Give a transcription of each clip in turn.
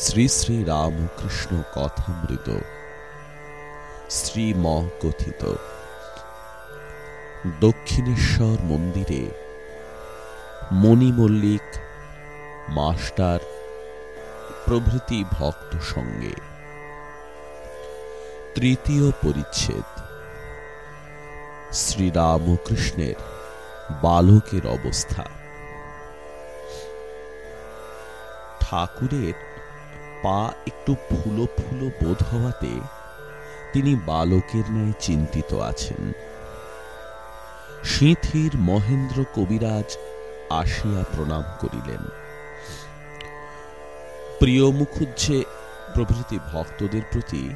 শ্রী শ্রী রামকৃষ্ণ কথামৃত। শ্রীম কথিত দক্ষিণেশ্বর মন্দিরে মণি মল্লিক মাস্টার প্রভৃতি ভক্ত সঙ্গে। তৃতীয় পরিচ্ছেদ। শ্রীরামকৃষ্ণের বালকের অবস্থা। ঠাকুরের পা একটু ফুলো ফুলো বোধ হওয়াতে তিনি বালকের ন্যায় চিন্তিত আছেন। সিঁথির মহেন্দ্র কবিরাজ আসিয়া প্রণাম করিলেন। প্রিয় মুখুজ্জে প্রভৃতি ভক্তদের প্রতি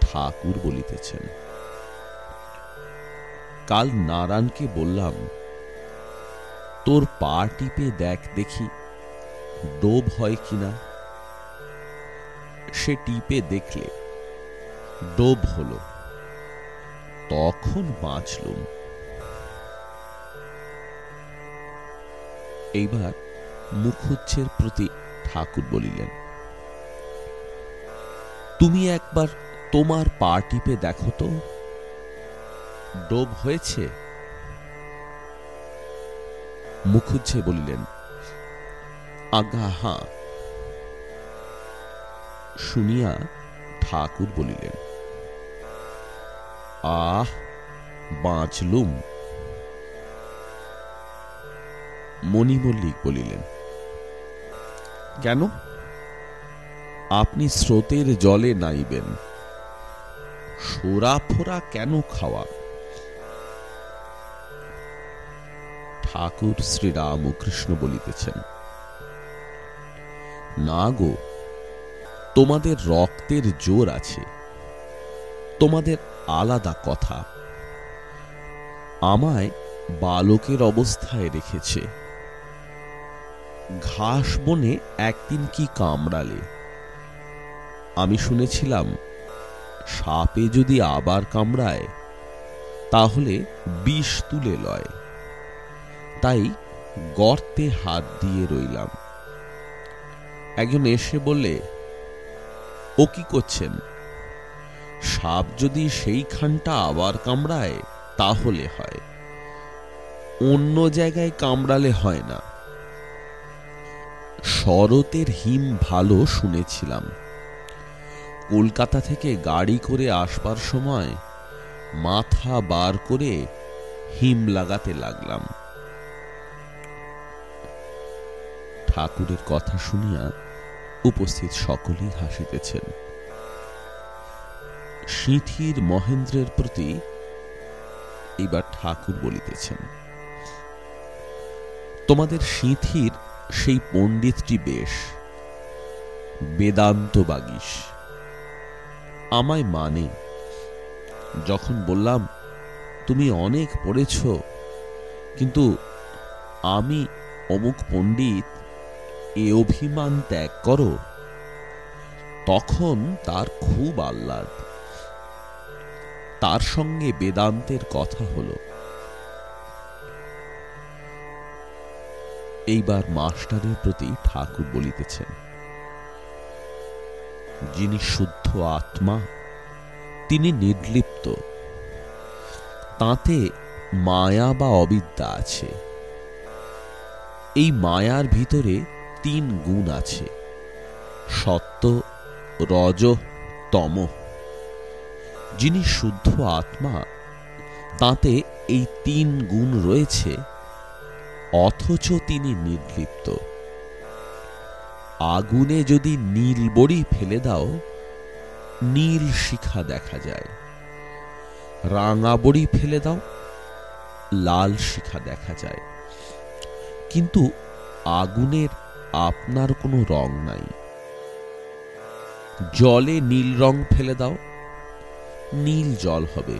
ঠাকুর বলিতেছেন। কাল নারায়ণকে বললাম, তোর পা টিপে দেখ দেখি, ডোব হয় কিনা? সে টিপে দেখলে, ডোব হলো। তখন বাঁচলুম। এইবার মুখুজ্জের প্রতি ঠাকুর বলিলেন, তুমি একবার তোমার পা টিপে দেখো তো, ডোব হয়েছে? মুখুজ্জে বলিলেন আজ্ঞা হাঁ শুনিয়া ঠাকুর বলিলেন আহ বাঁচলুম। মণি মল্লিক বলিলেন কেন? আপনি স্রোতের জলে নাইবেন। সোরা ফোরা কেন খাওয়া ঠাকুর শ্রীরামকৃষ্ণ বলিতেছেন না গো তোমাদের রক্তের জোর আছে। তোমাদের আলাদা কথা। আমায় বালকের অবস্থায় রেখেছে। ঘাস বনে একদিন কি কামড়ালে? আমি শুনেছিলাম, সাপে যদি আবার কামড়ায়, তাহলে বিষ তুলে লয়। তাই গর্তে হাত দিয়ে রইলাম। একজন এসে বললে ও কি করছেন? সাপ যদি সেইখানটা আবার কামড়ায়, তাহলে হয়। অন্য জায়গায় কামড়ালে হয় না। শরতের হিম ভালো শুনেছিলাম। কলকাতা থেকে গাড়ি করে আসবার সময় মাথা বার করে হিম লাগাতে লাগলাম। ঠাকুরের কথা শুনিয়া উপস্থিত সকলেই হাসিতেছেন। সিঁথির মহেন্দ্রের প্রতি এইবার ঠাকুর বলিতেছেন, তোমাদের সিঁথির সেই পণ্ডিতটি বেশ, বেদান্ত বাগিস আমায় মানে যখন বললাম, তুমি অনেক পড়েছ, কিন্তু আমি অমুক পণ্ডিত এ অভিমান ত্যাগ করো। তখন তার খুব আহ্লাদ। তার সঙ্গে বেদান্তের কথা হলো। এইবার মাস্টারের প্রতি ঠাকুর বলিতেছেন, যিনি শুদ্ধ আত্মা, তিনি নির্লিপ্ত। তাতে মায়া বা অবিদ্যা আছে। এই মায়ার ভিতরে তিন গুণ আছে। সত্য, রজ, তম। যিনি শুদ্ধ আত্মা, তাতে এই তিন গুণ রয়েছে, অথচ তিনি নির্লিপ্ত। আগুনে যদি নীল বড়ি ফেলে দাও, নীল শিখা দেখা যায়। রাঙা বড়ি ফেলে দাও, লাল শিখা দেখা যায়। কিন্তু আগুনের আপনার কোনো রং নাই। জলে নীল রং ফেলে দাও, নীল জল হবে।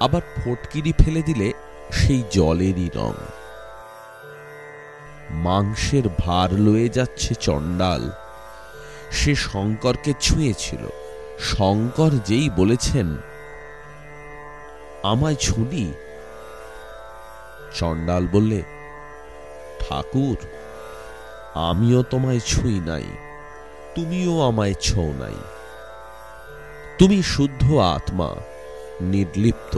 আবার ফটকিরি ফেলে দিলে সেই জলেরই রং। মাংসের ভার লয়ে যাচ্ছে চণ্ডাল। সে শঙ্করকে ছুঁয়েছিল। শঙ্কর যেই বলেছেন, আমায় ছুঁলি? চণ্ডাল বললে, ঠাকুর আমিও তোমায় ছুঁই নাই, তুমিও আমায় ছো নাই। তুমি শুদ্ধ আত্মা, নির্লিপ্ত।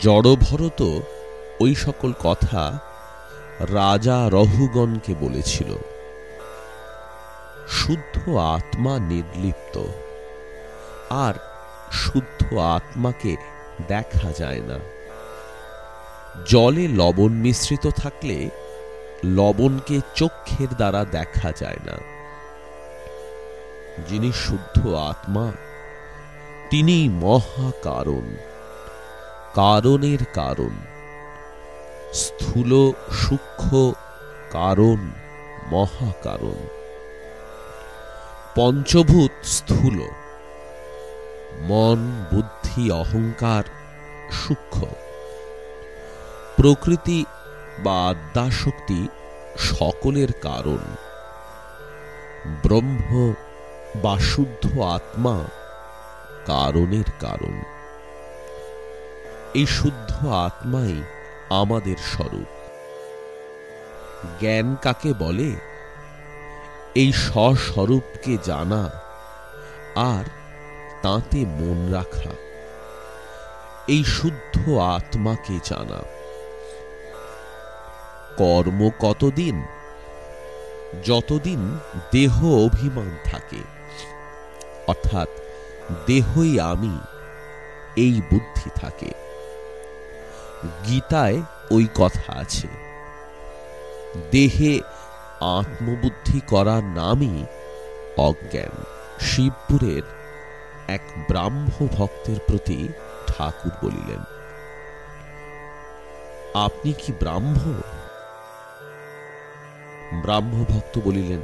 জড়ভরত ওই সকল কথা রাজা রহুগণকে বলেছিল। শুদ্ধ আত্মা নির্লিপ্ত, আর শুদ্ধ আত্মাকে দেখা যায় না। জলে লবণ মিশ্রিত থাকলে লবণকে চক্ষের দ্বারা দেখা যায় না। যিনি শুদ্ধ আত্মা, তিনি মহাকারণ। কারণের কারণ। স্থূল, সূক্ষ্ম কারণ, মহাকারণ। পঞ্চভূত স্থূল। মন, বুদ্ধি, অহংকার, সূক্ষ্ম। প্রকৃতি বা আদ্যাশক্তি সকলের কারণ। ব্রহ্ম বা শুদ্ধ আত্মা কারণের কারণ। এই শুদ্ধ আত্মাই আমাদের স্বরূপ। জ্ঞান কাকে বলে? এই স্বস্বরূপকে জানা আর তাতে মন রাখা। এই শুদ্ধ আত্মাকে জানা। কর্ম কতদিন? যতদিন দেহ অভিমান থাকে। অর্থাৎ দেহই আমি, এই বুদ্ধি থাকে। গীতায় ওই কথা আছে। দেহে আত্মবুদ্ধি করার নামই অজ্ঞান। শিবপুরের এক ব্রাহ্ম ভক্তের প্রতি ঠাকুর বলিলেন, আপনি কি ব্রাহ্ম? ব্রাহ্ম ভক্ত বলিলেন,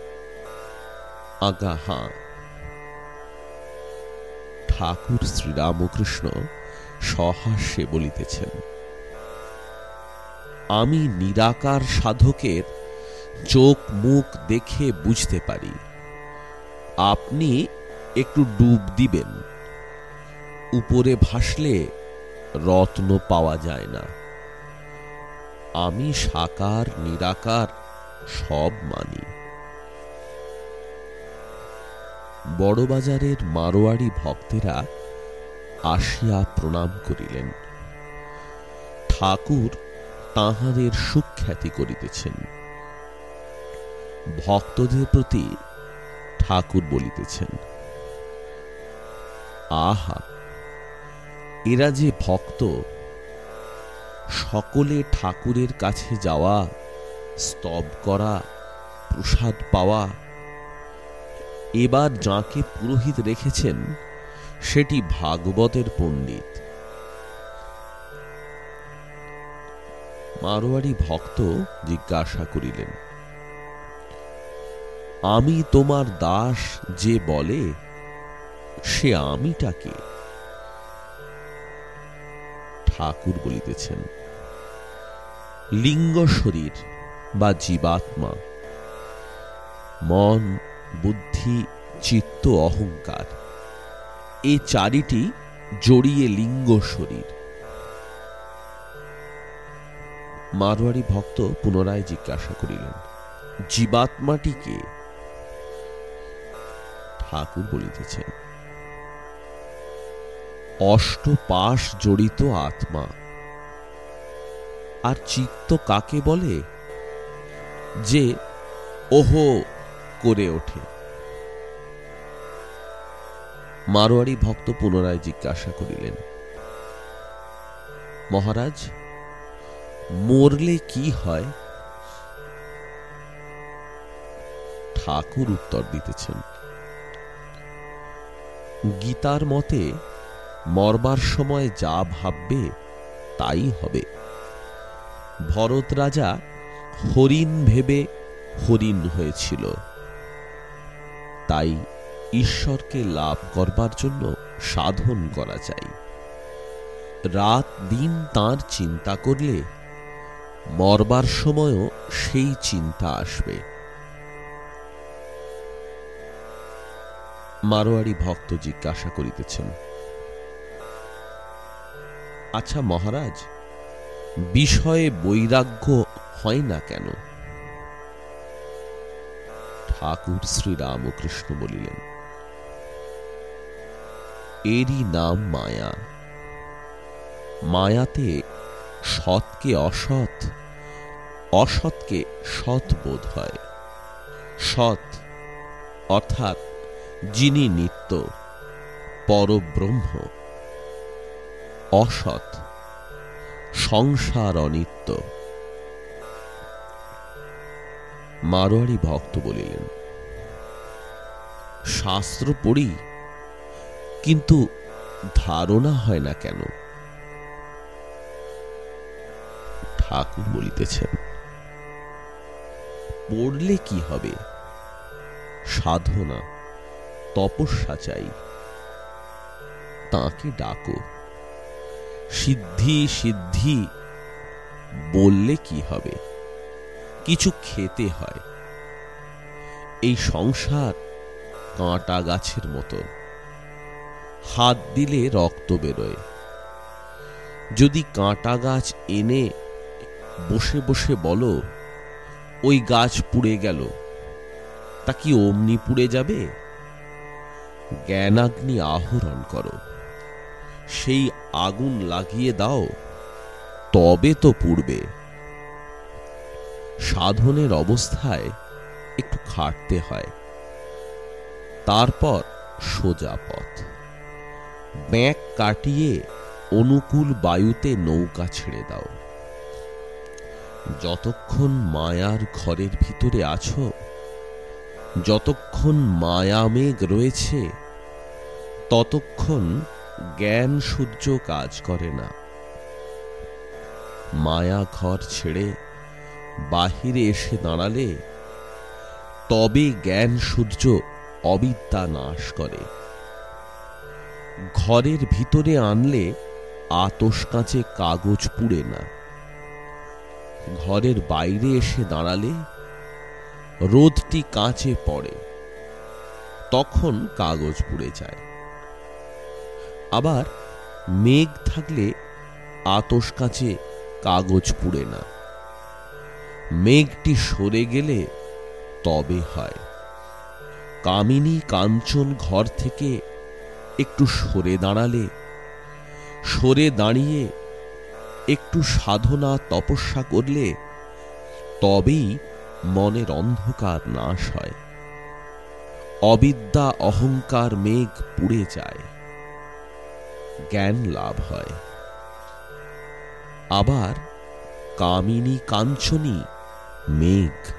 আগা, হাঁ। ঠাকুর শ্রীরামকৃষ্ণ সহাস্যে বলিতেছেন, আমি নিরাকার সাধকের চোখ মুখ দেখে বুঝতে পারি। আপনি একটু ডুব দিবেন। উপরে ভাসলে রত্ন পাওয়া যায় না। আমি সাকার, নিরাকার সব মানি। বড়বাজারের মারোয়াড়ি ভক্তেরা আসিয়া প্রণাম করিলেন। ঠাকুর তাহাদের সুখ্যাতি করিতেছেন। ভক্তদের প্রতি ঠাকুর বলিতেছেন, আহা, এরা যে ভক্ত, সকলে ঠাকুরের কাছে যাওয়া স্তব করা, প্রসাদ পাওয়া। এবার যাকে পুরোহিত রেখেছেন, সেটি ভাগবতের পণ্ডিত। মারোয়ারি ভক্ত জিজ্ঞাসা করিলেন, আমি তোমার দাস যে বলে, সে আমিটাকে ঠাকুর বলিতেছেন, লিঙ্গ শরীর। বা জীবাত্মা। মন, বুদ্ধি, চিত্ত, অহংকার এই চারিটি জড়িয়ে লিঙ্গ শরীর। মারোয়ারি ভক্ত পুনরায় জিজ্ঞাসা করিলেন, জীবাত্মাটিকে? ঠাকুর বলিতেছেন, অষ্টপাশ জড়িত আত্মা। আর চিত্ত কাকে বলে? যে ওহো করে ওঠে। মারোয়ারি ভক্ত পুনরায় জিজ্ঞাসা করিলেন, মহারাজ, মরলে কি হয়? ঠাকুর উত্তর দিতেছেন, গীতার মতে মরবার সময় যা ভাববে তাই হবে। ভরত রাজা হরিণ ভেবে হরিণ হয়েছিল। তাই ঈশ্বরকে লাভ করবার জন্য সাধন করা চাই। রাত দিন তার চিন্তা করলে মরবার সময়ও সেই চিন্তা আসবে। মারোয়ারি ভক্ত জিজ্ঞাসা করিতেছেন আচ্ছা মহারাজ, বিষয়ে বৈরাগ্য হয় না কেন? ঠাকুর শ্রী রামকৃষ্ণ বলিলেন, এরই নাম মায়া। মায়াতে সৎকে অসৎ, অসৎকে সৎ বোধ হয়। সৎ অর্থাৎ যিনি নিত্য, পরব্রহ্ম। অসৎ সংসার অনিত্য। মারোয়ারি ভক্ত বলিলেন, শাস্ত্র পড়ি, কিন্তু ধারণা হয় না কেন? ঠাকুর বলিতেছেন, পড়লে কি হবে? সাধনা, তপস্যা চাই। তাকে ডাকো। সিদ্ধি সিদ্ধি, বললে কি হবে? কিছু খেতে হয়। এই সংসার কাঁটা গাছের মতো। হাত দিলে রক্ত বেরোয়। যদি কাঁটা গাছ এনে বসে বসে বলো, ওই গাছ পুড়ে গেল তা কি অমনি পুড়ে যাবে? জ্ঞানাগ্নি আহরণ করো। সেই আগুন লাগিয়ে দাও, তবে তো পুড়বে। সাধনের অবস্থায় একটু খাটতে হয়। তারপর সোজা পথ। ব্যাঁক কাটিয়ে অনুকূল বায়ুতে নৌকা ছেড়ে দাও। যতক্ষণ মায়ার ঘরের ভিতরে আছো, যতক্ষণ মায়ামেঘ রয়েছে, ততক্ষণ জ্ঞান সূর্য কাজ করে না। মায়া ঘর ছেড়ে বাহিরে এসে দাঁড়ালে তবে জ্ঞান সূর্য অবিদ্যা নাশ করে। ঘরের ভিতরে আনলে আতস কাঁচে কাগজ পুড়ে না। ঘরের বাইরে এসে দাঁড়ালে রোদটি কাঁচে পড়ে, তখন কাগজ পুড়ে যায়। আবার মেঘ থাকলে আতস কাঁচে কাগজ পুড়ে না। মেঘটি সরে গেলে তবে হয়। কামিনী কাঞ্চন ঘর থেকে একটু সরে দাঁড়ালে, সরে দাঁড়িয়ে একটু সাধনা তপস্যা করলে তবেই মনের অন্ধকার নাশ হয়। অবিদ্যা অহংকার মেঘ পুড়ে যায়। জ্ঞান লাভ হয়। আবার কামিনী কাঞ্চনী মেঘ